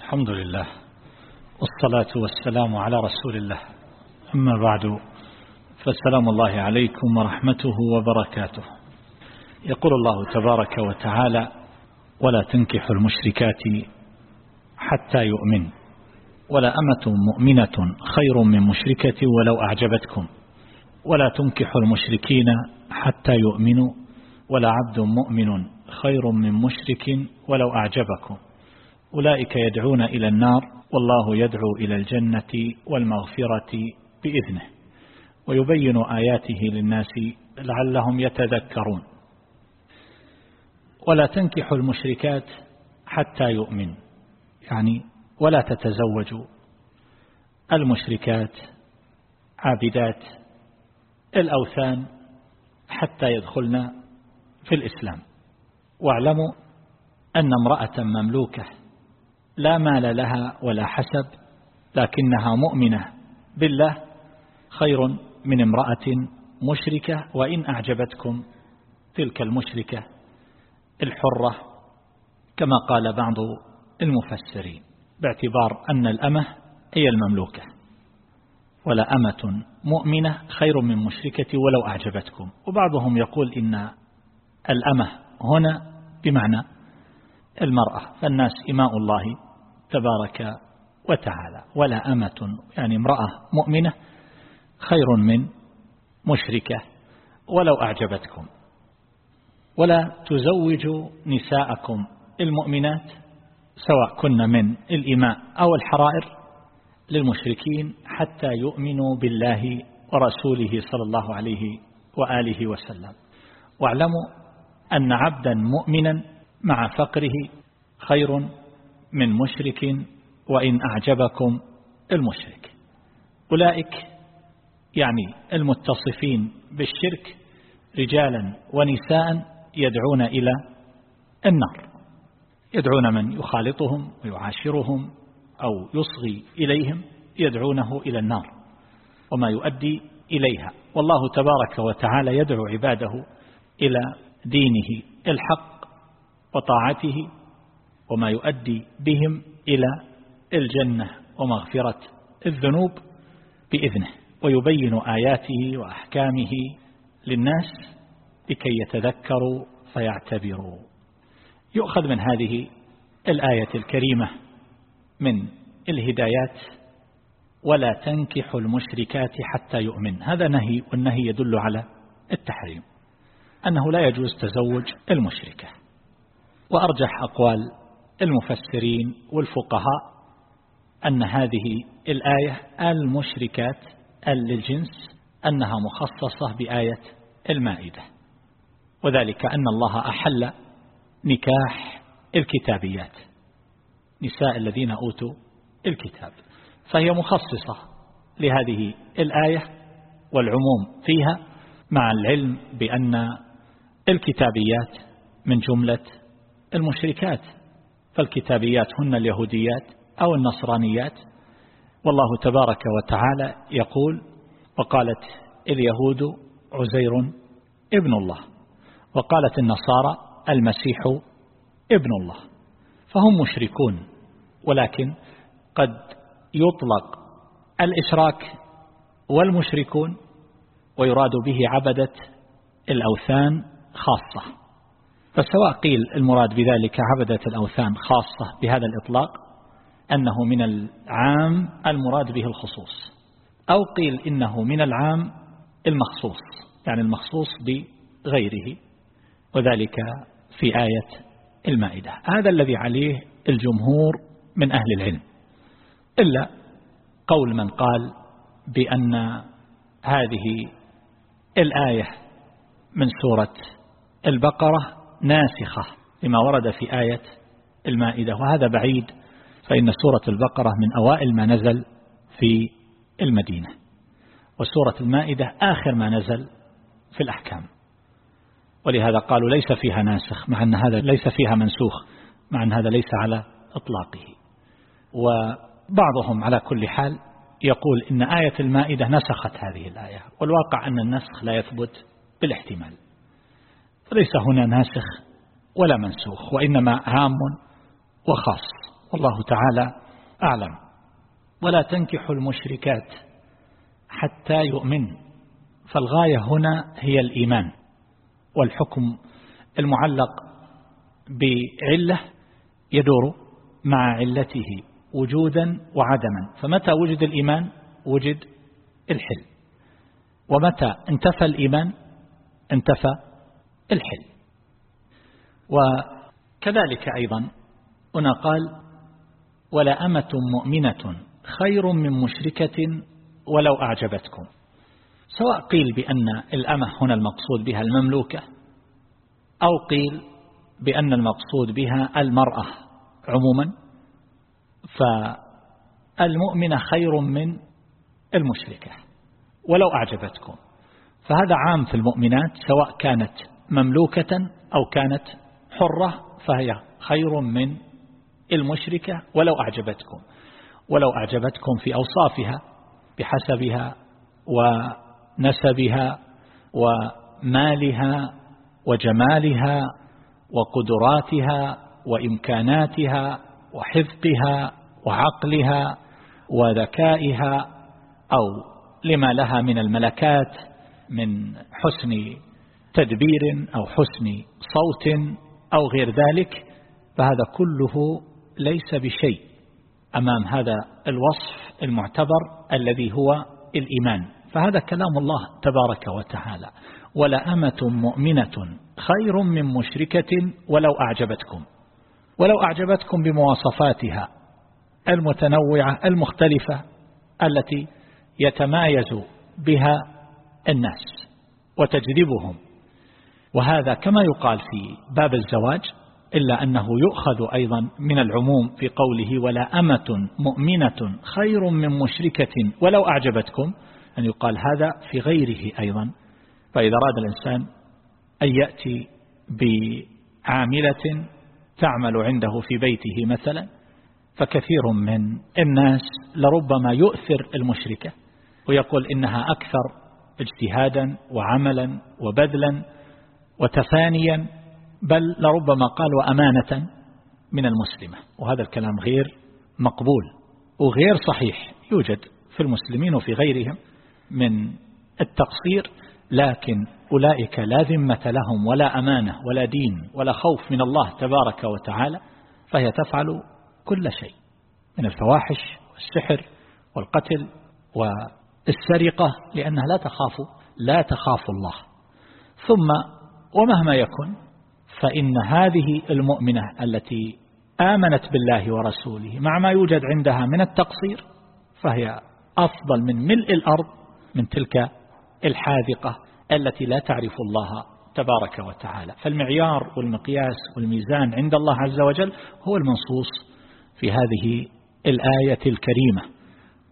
الحمد لله والصلاة والسلام على رسول الله. أما بعد فالسلام الله عليكم ورحمته وبركاته. يقول الله تبارك وتعالى ولا تنكحوا المشركات حتى يؤمن. ولا أمة مؤمنة خير من مشركة ولو أعجبتكم. ولا تنكحوا المشركين حتى يؤمنوا. ولا عبد مؤمن خير من مشرك ولو أعجبكم. أولئك يدعون إلى النار والله يدعو إلى الجنة والمغفرة بإذنه. ويبين آياته للناس لعلهم يتذكرون. ولا تنكحوا المشركات حتى يؤمن يعني ولا تتزوجوا. المشركات عابدات الأوثان حتى يدخلن في الإسلام. واعلموا أن امرأة مملوكة لا مال لها ولا حسب لكنها مؤمنة بالله خير من امرأة مشركة وإن أعجبتكم تلك المشركة الحرة كما قال بعض المفسرين باعتبار أن الأمة هي المملوكة. ولا أمة مؤمنة خير من مشركة ولو أعجبتكم. وبعضهم يقول إن الأمة هنا بمعنى المرأة فالناس إماء الله تبارك وتعالى ولا أمة يعني امرأة مؤمنة خير من مشركة ولو أعجبتكم. ولا تزوجوا نساءكم المؤمنات سواء كن من الإماء أو الحرائر للمشركين حتى يؤمنوا بالله ورسوله صلى الله عليه وآله وسلم. واعلموا أن عبدا مؤمنا مع فقره خير من مشرك وإن أعجبكم المشرك. أولئك يعني المتصفين بالشرك رجالا ونساء يدعون إلى النار. يدعون من يخالطهم ويعاشرهم أو يصغي إليهم يدعونه إلى النار وما يؤدي إليها. والله تبارك وتعالى يدعو عباده إلى دينه الحق وطاعته وما يؤدي بهم إلى الجنة ومغفرة الذنوب بإذنه ويبين آياته وأحكامه للناس لكي يتذكروا فيعتبروا. يؤخذ من هذه الآية الكريمة من الهدايات ولا تنكحوا المشركات حتى يؤمن. هذا نهي والنهي يدل على التحريم أنه لا يجوز تزوج المشركة. وأرجح أقوال المفسرين والفقهاء أن هذه الآية المشركات للجنس أنها مخصصة بآية المائدة. وذلك أن الله أحل نكاح الكتابيات نساء الذين أوتوا الكتاب. فهي مخصصة لهذه الآية والعموم فيها مع العلم بأن الكتابيات من جملة المشركات. فالكتابيات هن اليهوديات أو النصرانيات. والله تبارك وتعالى يقول وقالت اليهود عزير ابن الله وقالت النصارى المسيح ابن الله فهم مشركون ولكن قد يطلق الإشراك والمشركون ويراد به عبدة الأوثان خاصة. فسواء قيل المراد بذلك عبدة الأوثان خاصة بهذا الإطلاق أنه من العام المراد به الخصوص أو قيل إنه من العام المخصوص يعني المخصوص بغيره وذلك في آية المائدة. هذا الذي عليه الجمهور من أهل العلم إلا قول من قال بأن هذه الآية من سورة البقرة ناسخة لما ورد في آية المائدة وهذا بعيد فإن سورة البقرة من أوائل ما نزل في المدينة وسورة المائدة آخر ما نزل في الأحكام. ولهذا قالوا ليس فيها ناسخ مع أن هذا ليس فيها منسوخ مع أن هذا ليس على إطلاقه. وبعضهم على كل حال يقول إن آية المائدة نسخت هذه الآية والواقع أن النسخ لا يثبت بالاحتمال. فليس هنا ناسخ ولا منسوخ وإنما عام وخاص. والله تعالى أعلم. ولا تنكحوا المشركات حتى يؤمن. فالغاية هنا هي الإيمان والحكم المعلق بعلة يدور مع علته وجودا وعدما. فمتى وجد الإيمان؟ وجد الحل ومتى انتفى الإيمان؟ انتفى الحل. وكذلك أيضا هنا قال ولا أمة مؤمنة خير من مشركة ولو أعجبتكم. سواء قيل بأن الأمة هنا المقصود بها المملوكة أو قيل بأن المقصود بها المرأة عموما فالمؤمنة خير من المشركة ولو أعجبتكم. فهذا عام في المؤمنات سواء كانت مملوكة أو كانت حرة فهي خير من المشركة ولو أعجبتكم. ولو أعجبتكم في أوصافها بحسبها ونسبها ومالها وجمالها وقدراتها وإمكاناتها وحفظها وعقلها وذكائها أو لما لها من الملكات من حسن تدبير أو حسن صوت أو غير ذلك فهذا كله ليس بشيء أمام هذا الوصف المعتبر الذي هو الإيمان. فهذا كلام الله تبارك وتعالى. ولأمة مؤمنة خير من مشركة ولو أعجبتكم. ولو أعجبتكم بمواصفاتها المتنوعة المختلفة التي يتمايز بها الناس وتجذبهم. وهذا كما يقال في باب الزواج إلا أنه يؤخذ أيضا من العموم في قوله ولا أمة مؤمنة خير من مشركة ولو أعجبتكم أن يقال هذا في غيره أيضا. فإذا أراد الإنسان أن يأتي بعاملة تعمل عنده في بيته مثلا فكثير من الناس لربما يؤثر المشركة ويقول إنها أكثر اجتهادا وعملا وبذلا وتفانيا بل لربما قال وأمانة من المسلمة. وهذا الكلام غير مقبول وغير صحيح. يوجد في المسلمين وفي غيرهم من التقصير لكن أولئك لا ذمة لهم ولا أمانة ولا دين ولا خوف من الله تبارك وتعالى فهي تفعل كل شيء من الفواحش والسحر والقتل والسرقة لأنها لا تخاف لا تخاف الله. ثم ومهما يكن فإن هذه المؤمنة التي آمنت بالله ورسوله مع ما يوجد عندها من التقصير فهي أفضل من ملء الأرض من تلك الحاذقة التي لا تعرف الله تبارك وتعالى. فالمعيار والمقياس والميزان عند الله عز وجل هو المنصوص في هذه الآية الكريمة.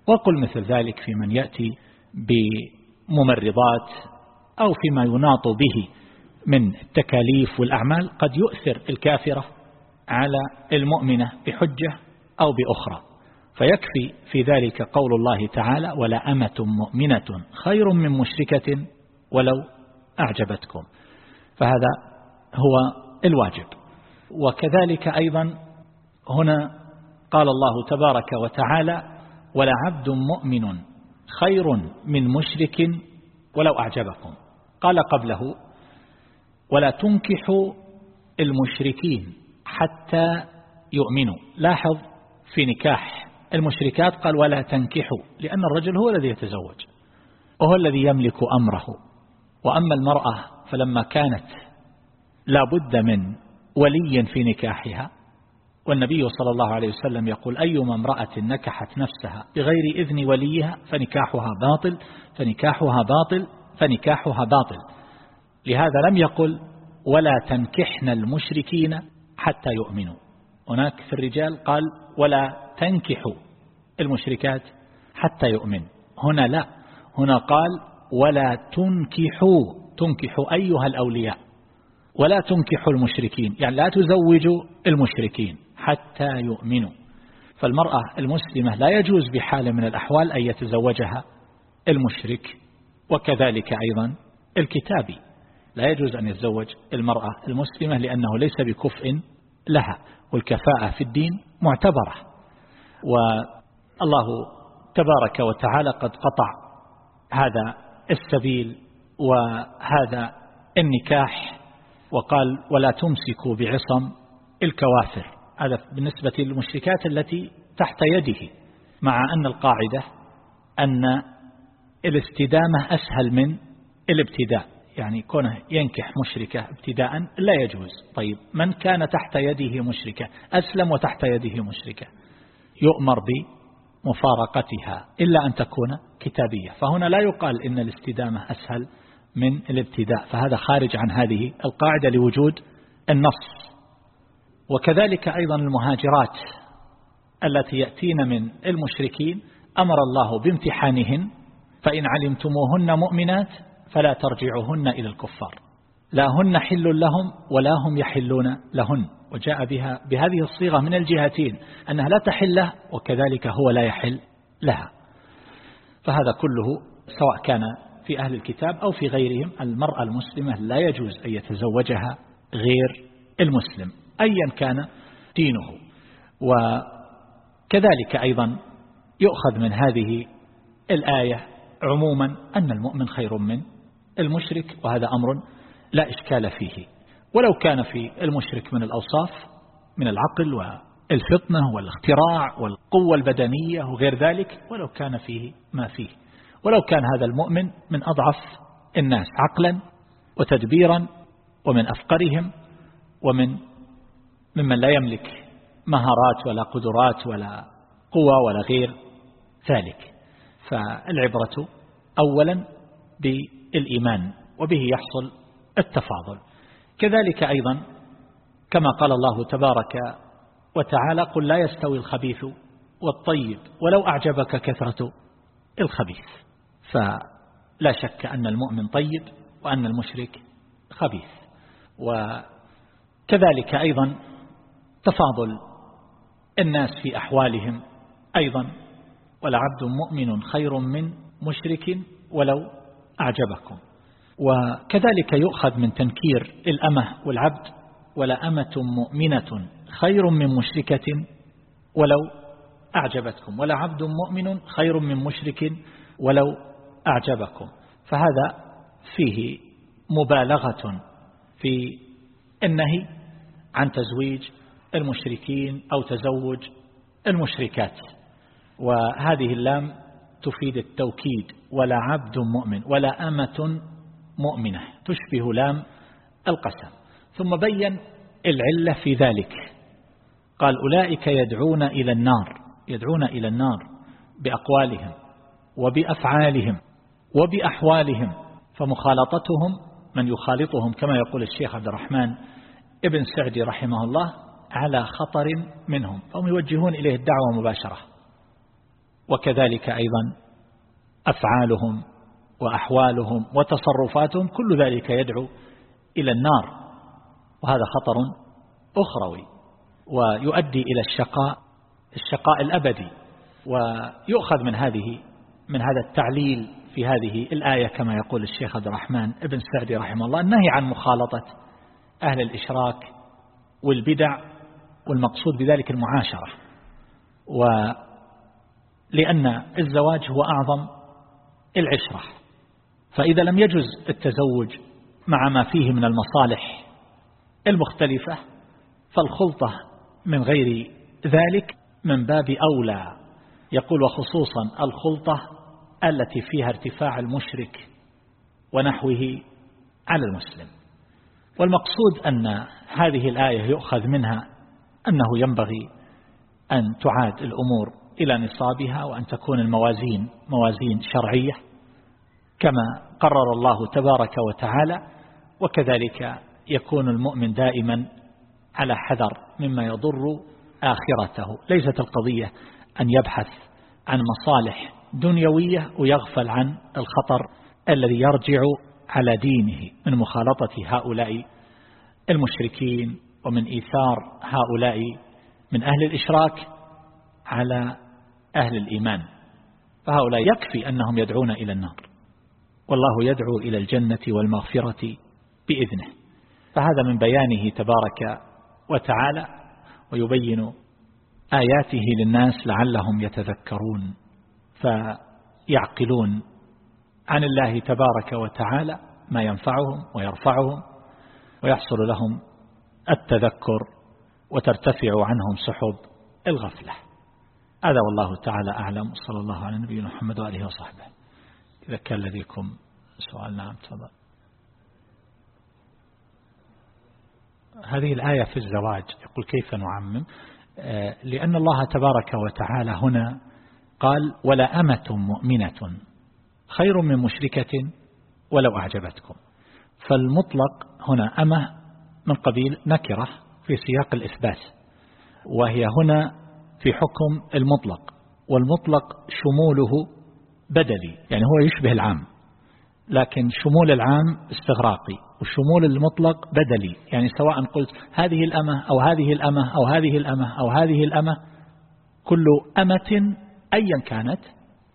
وقل مثل ذلك في من يأتي بممرضات أو فيما يناط به من التكاليف والأعمال قد يؤثر الكافرة على المؤمنة بحجة أو بأخرى. فيكفي في ذلك قول الله تعالى ولا أمة مؤمنة خير من مشركة ولو أعجبتكم فهذا هو الواجب. وكذلك أيضا هنا قال الله تبارك وتعالى ولا عبد مؤمن خير من مشرك ولو أعجبكم قال قبله ولا تنكحوا المشركين حتى يؤمنوا. لاحظ في نكاح المشركات قال ولا تنكحوا لأن الرجل هو الذي يتزوج وهو الذي يملك أمره. وأما المرأة فلما كانت لا بد من ولي في نكاحها والنبي صلى الله عليه وسلم يقول أيما امرأة نكحت نفسها بغير إذن وليها فنكاحها باطل فنكاحها باطل فنكاحها باطل. لهذا لم يقل ولا تنكحن المشركين حتى يؤمنوا. هناك في الرجال قال ولا تنكحوا المشركات حتى يؤمن. هنا لا. هنا قال ولا تنكحوا. تنكحوا أيها الأولياء. ولا تنكحوا المشركين. يعني لا تزوجوا المشركين حتى يؤمنوا. فالمرأة المسلمة لا يجوز بحال من الأحوال أن يتزوجها المشرك. وكذلك أيضا الكتابي. لا يجوز أن يتزوج المرأة المسلمة لأنه ليس بكفء لها والكفاءة في الدين معتبرة. والله تبارك وتعالى قد قطع هذا السبيل وهذا النكاح وقال ولا تمسكوا بعصم الكوافر. هذا بالنسبة للمشركات التي تحت يده مع أن القاعدة أن الاستدامة أسهل من الابتداء. يعني كونه ينكح مشركة ابتداء لا يجوز. طيب من كان تحت يده مشركة؟ أسلم وتحت يده مشركة. يؤمر بمفارقتها إلا أن تكون كتابية. فهنا لا يقال إن الاستدامة أسهل من الابتداء. فهذا خارج عن هذه القاعدة لوجود النص. وكذلك أيضا المهاجرات التي يأتين من المشركين. أمر الله بامتحانهن فإن علمتموهن مؤمنات فلا ترجعوهن إلى الكفار. لا هن حل لهم ولا هم يحلون لهن. وجاء بها بهذه الصيغة من الجهتين أنها لا تحل له وكذلك هو لا يحل لها. فهذا كله سواء كان في أهل الكتاب أو في غيرهم المرأة المسلمة لا يجوز أن يتزوجها غير المسلم أيا كان دينه. وكذلك أيضا يؤخذ من هذه الآية عموما أن المؤمن خير من المشرك وهذا أمر لا إشكال فيه. ولو كان في المشرك من الأوصاف من العقل والفطنة والاختراع والقوة البدنية وغير ذلك ولو كان فيه ما فيه. ولو كان هذا المؤمن من أضعف الناس عقلا وتدبيرا ومن أفقرهم ومن ممن لا يملك مهارات ولا قدرات ولا قوة ولا غير ذلك. فالعبرة أولا بالإيمان وبه يحصل التفاضل. كذلك أيضا كما قال الله تبارك وتعالى قل لا يستوي الخبيث والطيب ولو أعجبك كثرة الخبيث. فلا شك أن المؤمن طيب وأن المشرك خبيث. وكذلك أيضا تفاضل الناس في أحوالهم أيضا ولعبد مؤمن خير من مشرك ولو أعجبكم. وكذلك يؤخذ من تنكير الأمة والعبد ولا أمة مؤمنة خير من مشركة ولو أعجبتكم ولا عبد مؤمن خير من مشرك ولو أعجبكم. فهذا فيه مبالغة في النهي عن تزويج المشركين أو تزوج المشركات. وهذه اللام تفيد التوكيد ولا عبد مؤمن ولا أمة مؤمنة تشبه لام القسم. ثم بين العلة في ذلك. قال أولئك يدعون إلى النار يدعون إلى النار بأقوالهم وبأفعالهم وبأحوالهم فمخالطتهم من يخالطهم كما يقول الشيخ عبد الرحمن ابن سعدي رحمه الله على خطر منهم. فهم يوجهون إليه الدعوة مباشرة. وكذلك أيضا أفعالهم وأحوالهم وتصرفاتهم كل ذلك يدعو إلى النار. وهذا خطر أخروي ويؤدي إلى الشقاء الشقاء الأبدي. ويؤخذ من هذه من هذا التعليل في هذه الآية كما يقول الشيخ عبد الرحمن ابن سعدي رحمه الله النهي عن مخالطة أهل الإشراك والبدع والمقصود بذلك المعاشرة. ولأن الزواج هو أعظم العشرة. فإذا لم يجز التزوج مع ما فيه من المصالح المختلفة فالخلطة من غير ذلك من باب أولى. يقول وخصوصا الخلطة التي فيها ارتفاع المشرك ونحوه على المسلم. والمقصود أن هذه الآية يؤخذ منها أنه ينبغي أن تعاد الأمور. إلى نصابها وأن تكون الموازين موازين شرعية كما قرر الله تبارك وتعالى وكذلك يكون المؤمن دائما على حذر مما يضر آخرته. ليست القضية أن يبحث عن مصالح دنيوية ويغفل عن الخطر الذي يرجع على دينه من مخالطة هؤلاء المشركين ومن إيثار هؤلاء من أهل الإشراك على أهل الإيمان فهؤلاء يكفي أنهم يدعون إلى النار. والله يدعو إلى الجنة والمغفرة بإذنه. فهذا من بيانه تبارك وتعالى ويبين آياته للناس لعلهم يتذكرون فيعقلون عن الله تبارك وتعالى ما ينفعهم ويرفعهم ويحصل لهم التذكر وترتفع عنهم سحب الغفلة. هذا والله تعالى أعلم. صلى الله على نبينا محمد وآله وصحبه. إذا كان لديكم سؤال نعم تفضل. هذه الآية في الزواج. يقول كيف نعمم؟ آه، لأن الله تبارك وتعالى هنا قال ولا أمة مؤمنة خير من مشركة ولو أعجبتكم. فالمطلق هنا أمة من قبيل نكرة في سياق الإثبات وهي هنا في حكم المطلق والمطلق شموله بدلي يعني هو يشبه العام لكن شمول العام استغراقي والشمول المطلق بدلي يعني سواء قلت هذه الأمة أو هذه الأمة أو هذه الأمة أو هذه الأمة كل أمة أيا كانت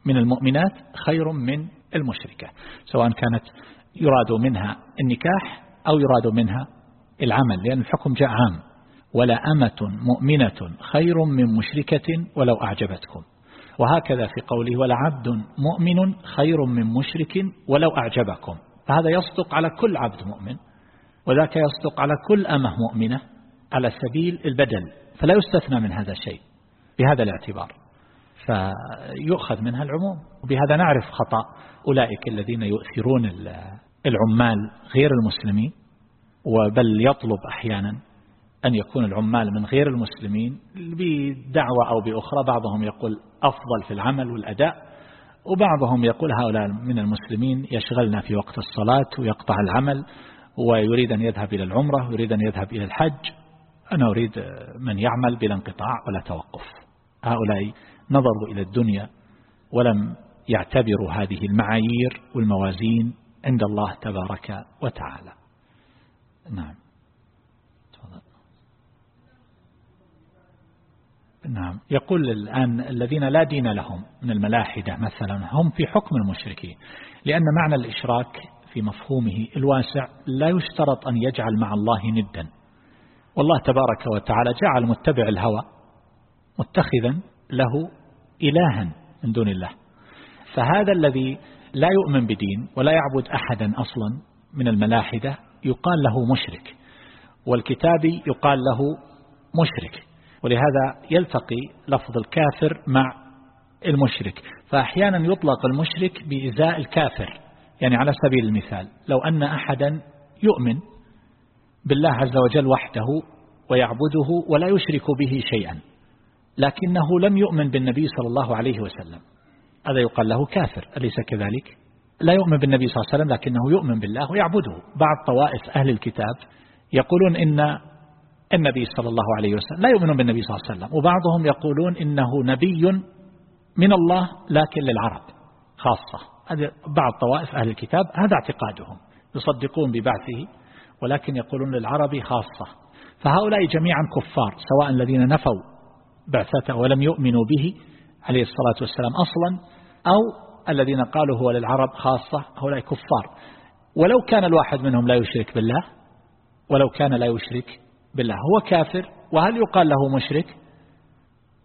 من المؤمنات خير من المشركة سواء كانت يراد منها النكاح أو يراد منها العمل لأن الحكم جاء عام. ولا أمة مؤمنة خير من مشركة ولو أعجبتكم. وهكذا في قوله ولا عبد مؤمن خير من مشرك ولو أعجبكم. فهذا يصدق على كل عبد مؤمن وذاك يصدق على كل أمة مؤمنة على سبيل البدل. فلا يستثنى من هذا الشيء بهذا الاعتبار. فيؤخذ منها العموم وبهذا نعرف خطأ أولئك الذين يؤثرون العمال غير المسلمين وبل يطلب أحيانا أن يكون العمال من غير المسلمين بدعوة أو بأخرى. بعضهم يقول أفضل في العمل والأداء وبعضهم يقول هؤلاء من المسلمين يشغلنا في وقت الصلاة ويقطع العمل ويريد أن يذهب إلى العمرة ويريد أن يذهب إلى الحج. أنا أريد من يعمل بلا انقطاع ولا توقف. هؤلاء نظروا إلى الدنيا ولم يعتبروا هذه المعايير والموازين عند الله تبارك وتعالى. نعم. نعم. يقول الآن الذين لا دين لهم من الملاحدة مثلا هم في حكم المشركين لأن معنى الإشراك في مفهومه الواسع لا يشترط أن يجعل مع الله ندا. والله تبارك وتعالى جعل متبع الهوى متخذا له إلها من دون الله. فهذا الذي لا يؤمن بدين ولا يعبد أحدا أصلا من الملاحدة يقال له مشرك والكتابي يقال له مشرك. ولهذا يلتقي لفظ الكافر مع المشرك. فأحيانا يطلق المشرك بإزاء الكافر يعني على سبيل المثال لو أن أحدا يؤمن بالله عز وجل وحده ويعبده ولا يشرك به شيئا لكنه لم يؤمن بالنبي صلى الله عليه وسلم هذا يقال له كافر أليس كذلك؟ لا يؤمن بالنبي صلى الله عليه وسلم لكنه يؤمن بالله ويعبده. بعض طوائف أهل الكتاب يقولون إن النبي صلى الله عليه وسلم. لا يؤمنون بالنبي صلى الله عليه وسلم. وبعضهم يقولون إنه نبي من الله لكن للعرب خاصة. بعض طوائف أهل الكتاب هذا اعتقادهم. يصدقون ببعثه ولكن يقولون للعرب خاصة. فهؤلاء جميعا كفار سواء الذين نفوا بعثته ولم يؤمنوا به عليه الصلاة والسلام أصلا أو الذين قالوا هو للعرب خاصة. هؤلاء كفار. ولو كان الواحد منهم لا يشرك بالله ولو كان لا يشرك بالله هو كافر وهل يقال له مشرك؟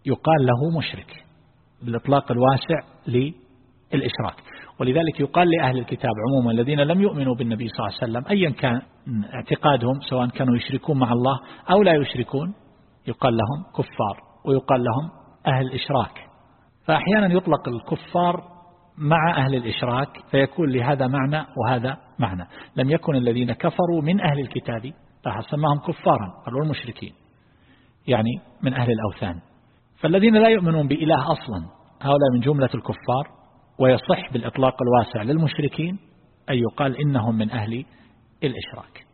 يقال له مشرك بالإطلاق الواسع للإشراك. ولذلك يقال لأهل الكتاب عموما الذين لم يؤمنوا بالنبي صلى الله عليه وسلم أيا كان اعتقادهم سواء كانوا يشركون مع الله أو لا يشركون يقال لهم كفار ويقال لهم أهل الإشراك فأحيانا يطلق الكفار مع أهل الإشراك فيكون لهذا معنى وهذا معنى. لم يكن الذين كفروا من أهل الكتاب سماهم كفارا قالوا المشركين يعني من أهل الأوثان. فالذين لا يؤمنون بإله أصلا هؤلاء من جملة الكفار ويصح بالإطلاق الواسع للمشركين أن يقال إنهم من أهل الإشراك.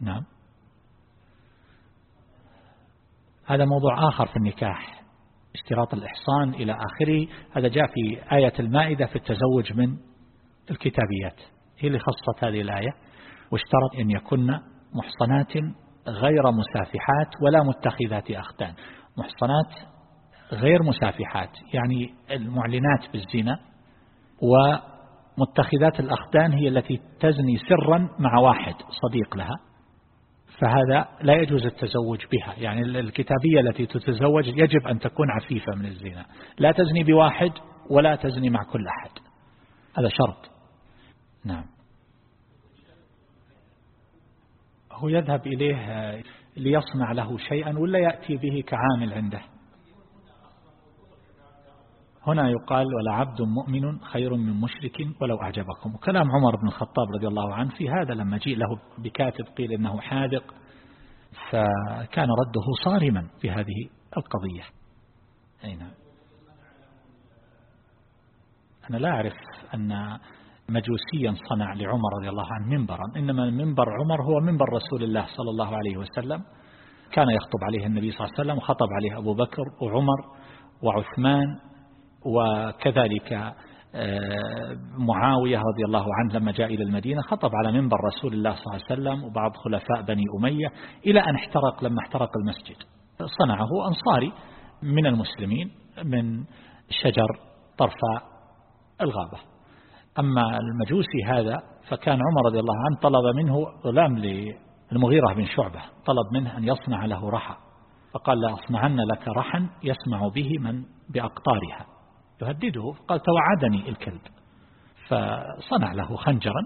نعم. هذا موضوع آخر في النكاح اشتراط الإحصان إلى آخره. هذا جاء في آية المائدة في التزوج من الكتابيات. هي اللي خصت هذه الآية واشترط أن يكن محصنات غير مسافحات ولا متخذات أختان. محصنات غير مسافحات يعني المعلنات بالزنا ومتخذات الأخدان هي التي تزني سرا مع واحد صديق لها فهذا لا يجوز التزوج بها. يعني الكتابية التي تتزوج يجب أن تكون عفيفة من الزنا. لا تزني بواحد ولا تزني مع كل أحد. هذا شرط. نعم. هو يذهب إليه ليصنع له شيئا ولا يأتي به كعامل عنده. هنا يقال ولا عبد مؤمن خير من مشرك ولو أعجبكم. وكلام عمر بن الخطاب رضي الله عنه في هذا لما جيء له بكاتب قيل إنه حاذق فكان رده صارما في هذه القضية. أي نعم أنا لا أعرف أن مجوسيا صنع لعمر رضي الله عنه منبرا. إنما منبر عمر هو منبر رسول الله صلى الله عليه وسلم. كان يخطب عليه النبي صلى الله عليه وسلم وخطب عليه أبو بكر وعمر وعثمان وكذلك آه، معاوية رضي الله عنه لما جاء إلى المدينة خطب على منبر رسول الله صلى الله عليه وسلم وبعض خلفاء بني أمية إلى أن احترق لما احترق المسجد. صنعه أنصاري من المسلمين من شجر طرفاء الغابة. أما المجوسي هذا فكان عمر رضي الله عنه طلب منه غلام للمغيرة بن شعبة طلب منه أن يصنع له رحى فقال لا أصنعن لك رحا يسمع به من بأقطارها. يهدده قال توعدني الكلب. فصنع له خنجرا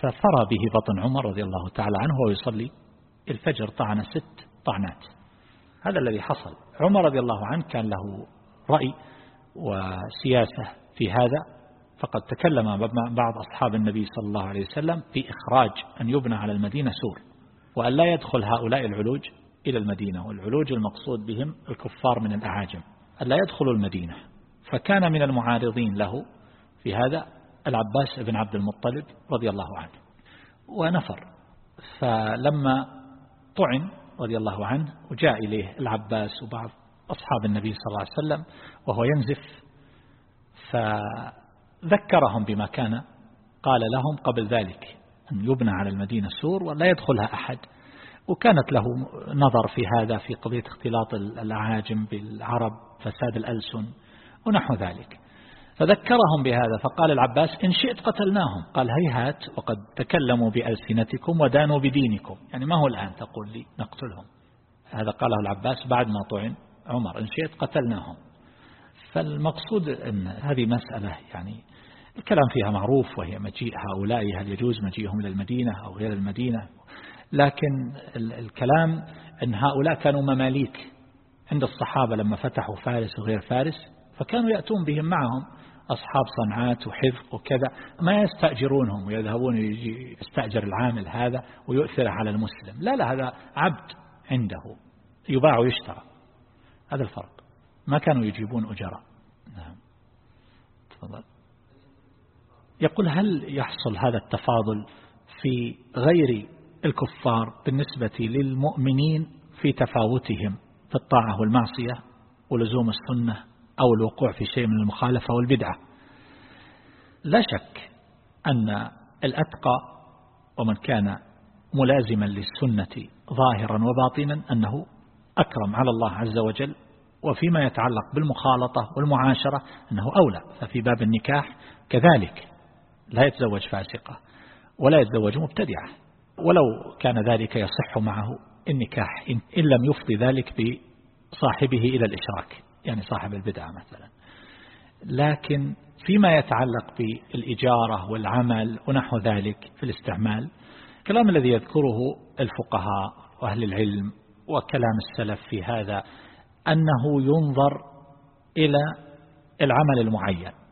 فثرى به بطن عمر رضي الله تعالى عنه وهو يصلي. الفجر طعن ست طعنات. هذا الذي حصل. عمر رضي الله عنه كان له رأي وسياسة في هذا. فقد تكلم بعض أصحاب النبي صلى الله عليه وسلم في إخراج أن يبنى على المدينة سور وأن لا يدخل هؤلاء العلوج إلى المدينة والعلوج المقصود بهم الكفار من الأعاجم أن لا يدخلوا المدينة. فكان من المعارضين له في هذا العباس بن عبد المطلب رضي الله عنه ونفر. فلما طعن رضي الله عنه وجاء إليه العباس وبعض أصحاب النبي صلى الله عليه وسلم وهو ينزف فذكرهم بما كان قال لهم قبل ذلك أن يبنى على المدينة سور ولا يدخلها أحد. وكانت له نظر في هذا في قضية اختلاط الأعاجم بالعرب فساد الألسن ونحو ذلك. فذكرهم بهذا فقال العباس إن شئت قتلناهم. قال هيهات وقد تكلموا بألسنتكم ودانوا بدينكم. يعني ما هو الآن تقول لي نقتلهم؟ هذا قاله العباس بعد ما طعن عمر إن شئت قتلناهم. فالمقصود أن هذه مسألة يعني الكلام فيها معروف وهي مجيء هؤلاء هل يجوز مجيئهم إلى المدينة أو غير المدينة؟ لكن الكلام أن هؤلاء كانوا مماليك عند الصحابة لما فتحوا فارس وغير فارس فكانوا يأتون بهم معهم أصحاب صنعات وحفظ وكذا ما يستأجرونهم ويذهبون يستأجر العامل هذا ويؤثره على المسلم. لا لا هذا عبد عنده يباع ويشترى. هذا الفرق. ما كانوا يجيبون أجراء. نعم. تفضل. يقول هل يحصل هذا التفاضل في غير الكفار بالنسبة للمؤمنين في تفاوتهم في الطاعة والمعصية ولزوم السنة أو الوقوع في شيء من المخالفة والبدعة؟ لا شك أن الأتقى ومن كان ملازما للسنة ظاهرا وباطنا أنه أكرم على الله عز وجل وفيما يتعلق بالمخالطة والمعاشرة أنه أولى ففي باب النكاح كذلك. لا يتزوج فاسقة ولا يتزوج مبتدعة. ولو كان ذلك يصح معه النكاح إن لم يفضي ذلك بصاحبه إلى الإشراك يعني صاحب البدعة مثلا. لكن فيما يتعلق بالإجارة والعمل ونحو ذلك في الاستعمال الكلام الذي يذكره الفقهاء وأهل العلم وكلام السلف في هذا أنه ينظر إلى العمل المعين.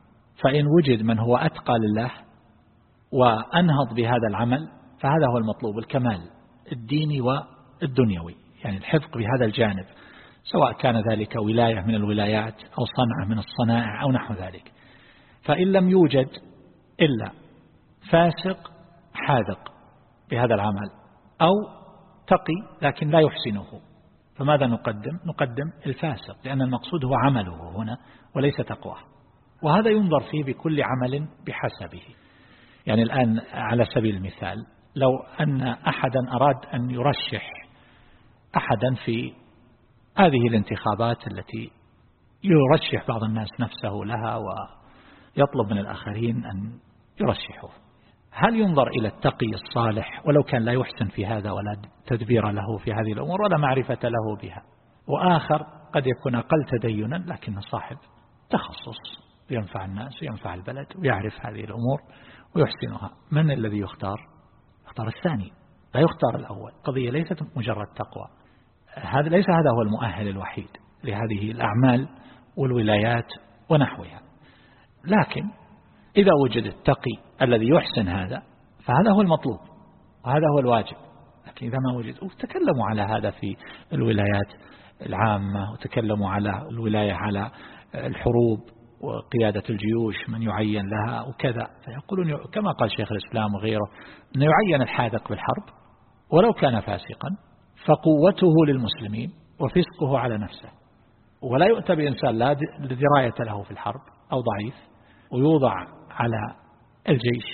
فإن وجد من هو أتقى لله وأنهض بهذا العمل فهذا هو المطلوب الكمال الديني والدنيوي يعني الحفظ بهذا الجانب سواء كان ذلك ولاية من الولايات أو صنعة من الصنائع أو نحو ذلك فإن لم يوجد إلا فاسق حاذق بهذا العمل أو تقي لكن لا يحسنه فماذا نقدم؟ نقدم الفاسق لأن المقصود هو عمله هنا وليس تقواه وهذا ينظر فيه بكل عمل بحسبه. يعني الآن على سبيل المثال لو أن أحدا أراد أن يرشح أحدا في هذه الانتخابات التي يرشح بعض الناس نفسه لها ويطلب من الآخرين أن يرشحوه هل ينظر إلى التقي الصالح؟ ولو كان لا يحسن في هذا ولا تدبير له في هذه الأمور ولا معرفة له بها. وآخر قد يكون أقل تدينا لكن صاحب تخصص. ينفع الناس وينفع البلد ويعرف هذه الأمور ويحسنها. من الذي يختار؟ يختار الثاني. لا يختار الأول. قضية ليست مجرد تقوى. هذا ليس هذا هو المؤهل الوحيد لهذه الأعمال والولايات ونحوها. لكن إذا وجد التقي الذي يحسن هذا فهذا هو المطلوب. وهذا هو الواجب. لكن إذا ما وجد تكلموا على هذا في الولايات العامة وتكلموا على الولاية على الحروب. وقيادة الجيوش من يعين لها وكذا. فيقولون كما قال شيخ الإسلام وغيره أنه يعين الحاذق بالحرب ولو كان فاسقا فقوته للمسلمين وفسقه على نفسه. ولا يؤتى بإنسان لا دراية له في الحرب أو ضعيف ويوضع على الجيش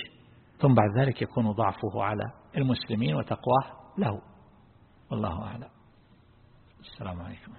ثم بعد ذلك يكون ضعفه على المسلمين وتقواه له. والله أعلم. السلام عليكم.